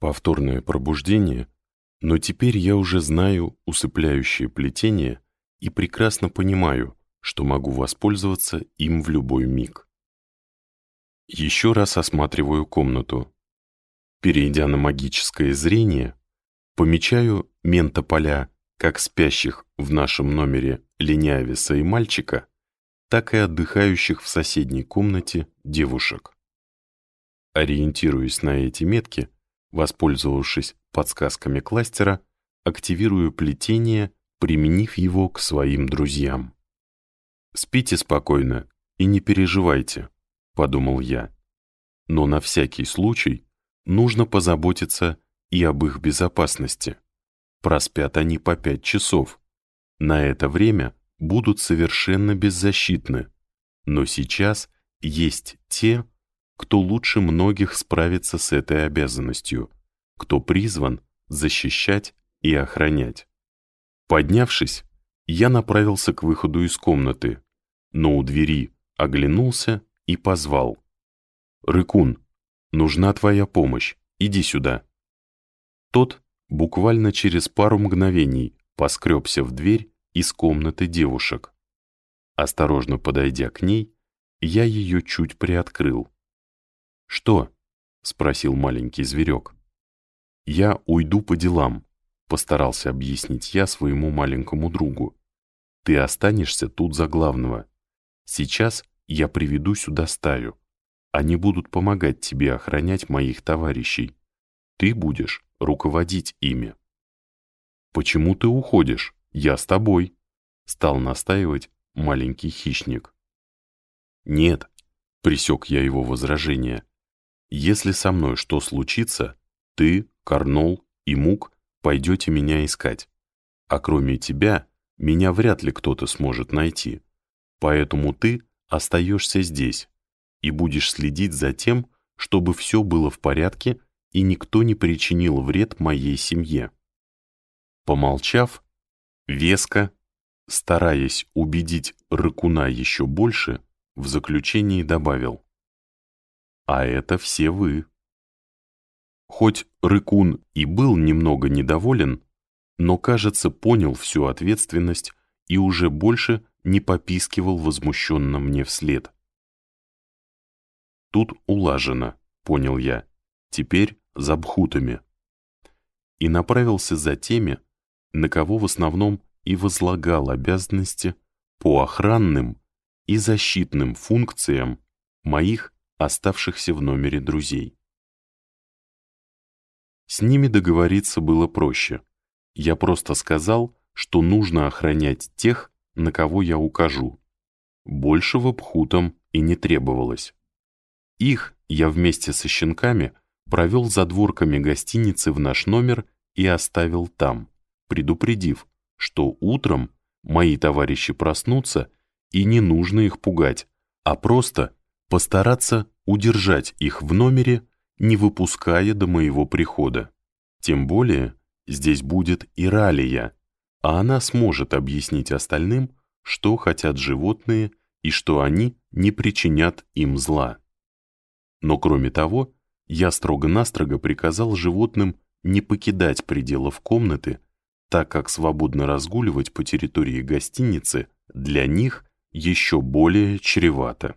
Повторное пробуждение, но теперь я уже знаю усыпляющее плетение и прекрасно понимаю, что могу воспользоваться им в любой миг. Еще раз осматриваю комнату. Перейдя на магическое зрение, помечаю ментополя как спящих в нашем номере Ленявиса и мальчика, так и отдыхающих в соседней комнате девушек. Ориентируясь на эти метки, Воспользовавшись подсказками кластера, активирую плетение, применив его к своим друзьям. «Спите спокойно и не переживайте», — подумал я. «Но на всякий случай нужно позаботиться и об их безопасности. Проспят они по пять часов. На это время будут совершенно беззащитны. Но сейчас есть те, кто лучше многих справится с этой обязанностью, кто призван защищать и охранять. Поднявшись, я направился к выходу из комнаты, но у двери оглянулся и позвал. «Рыкун, нужна твоя помощь, иди сюда». Тот буквально через пару мгновений поскребся в дверь из комнаты девушек. Осторожно подойдя к ней, я ее чуть приоткрыл. «Что?» — спросил маленький зверек. «Я уйду по делам», — постарался объяснить я своему маленькому другу. «Ты останешься тут за главного. Сейчас я приведу сюда стаю. Они будут помогать тебе охранять моих товарищей. Ты будешь руководить ими». «Почему ты уходишь? Я с тобой», — стал настаивать маленький хищник. «Нет», — присек я его возражение, если со мной что случится, ты, Карнол и Мук пойдете меня искать. А кроме тебя, меня вряд ли кто-то сможет найти. Поэтому ты остаешься здесь и будешь следить за тем, чтобы все было в порядке и никто не причинил вред моей семье. Помолчав, веско, стараясь убедить Рыкуна еще больше, в заключении добавил а это все вы. Хоть Рыкун и был немного недоволен, но, кажется, понял всю ответственность и уже больше не попискивал возмущенно мне вслед. Тут улажено, понял я, теперь за бхутами. И направился за теми, на кого в основном и возлагал обязанности по охранным и защитным функциям моих оставшихся в номере друзей. С ними договориться было проще. Я просто сказал, что нужно охранять тех, на кого я укажу. Большего пхутам и не требовалось. Их я вместе со щенками провел за дворками гостиницы в наш номер и оставил там, предупредив, что утром мои товарищи проснутся и не нужно их пугать, а просто постараться удержать их в номере, не выпуская до моего прихода. Тем более здесь будет и Ралия, а она сможет объяснить остальным, что хотят животные и что они не причинят им зла. Но кроме того, я строго-настрого приказал животным не покидать пределов комнаты, так как свободно разгуливать по территории гостиницы для них еще более чревато.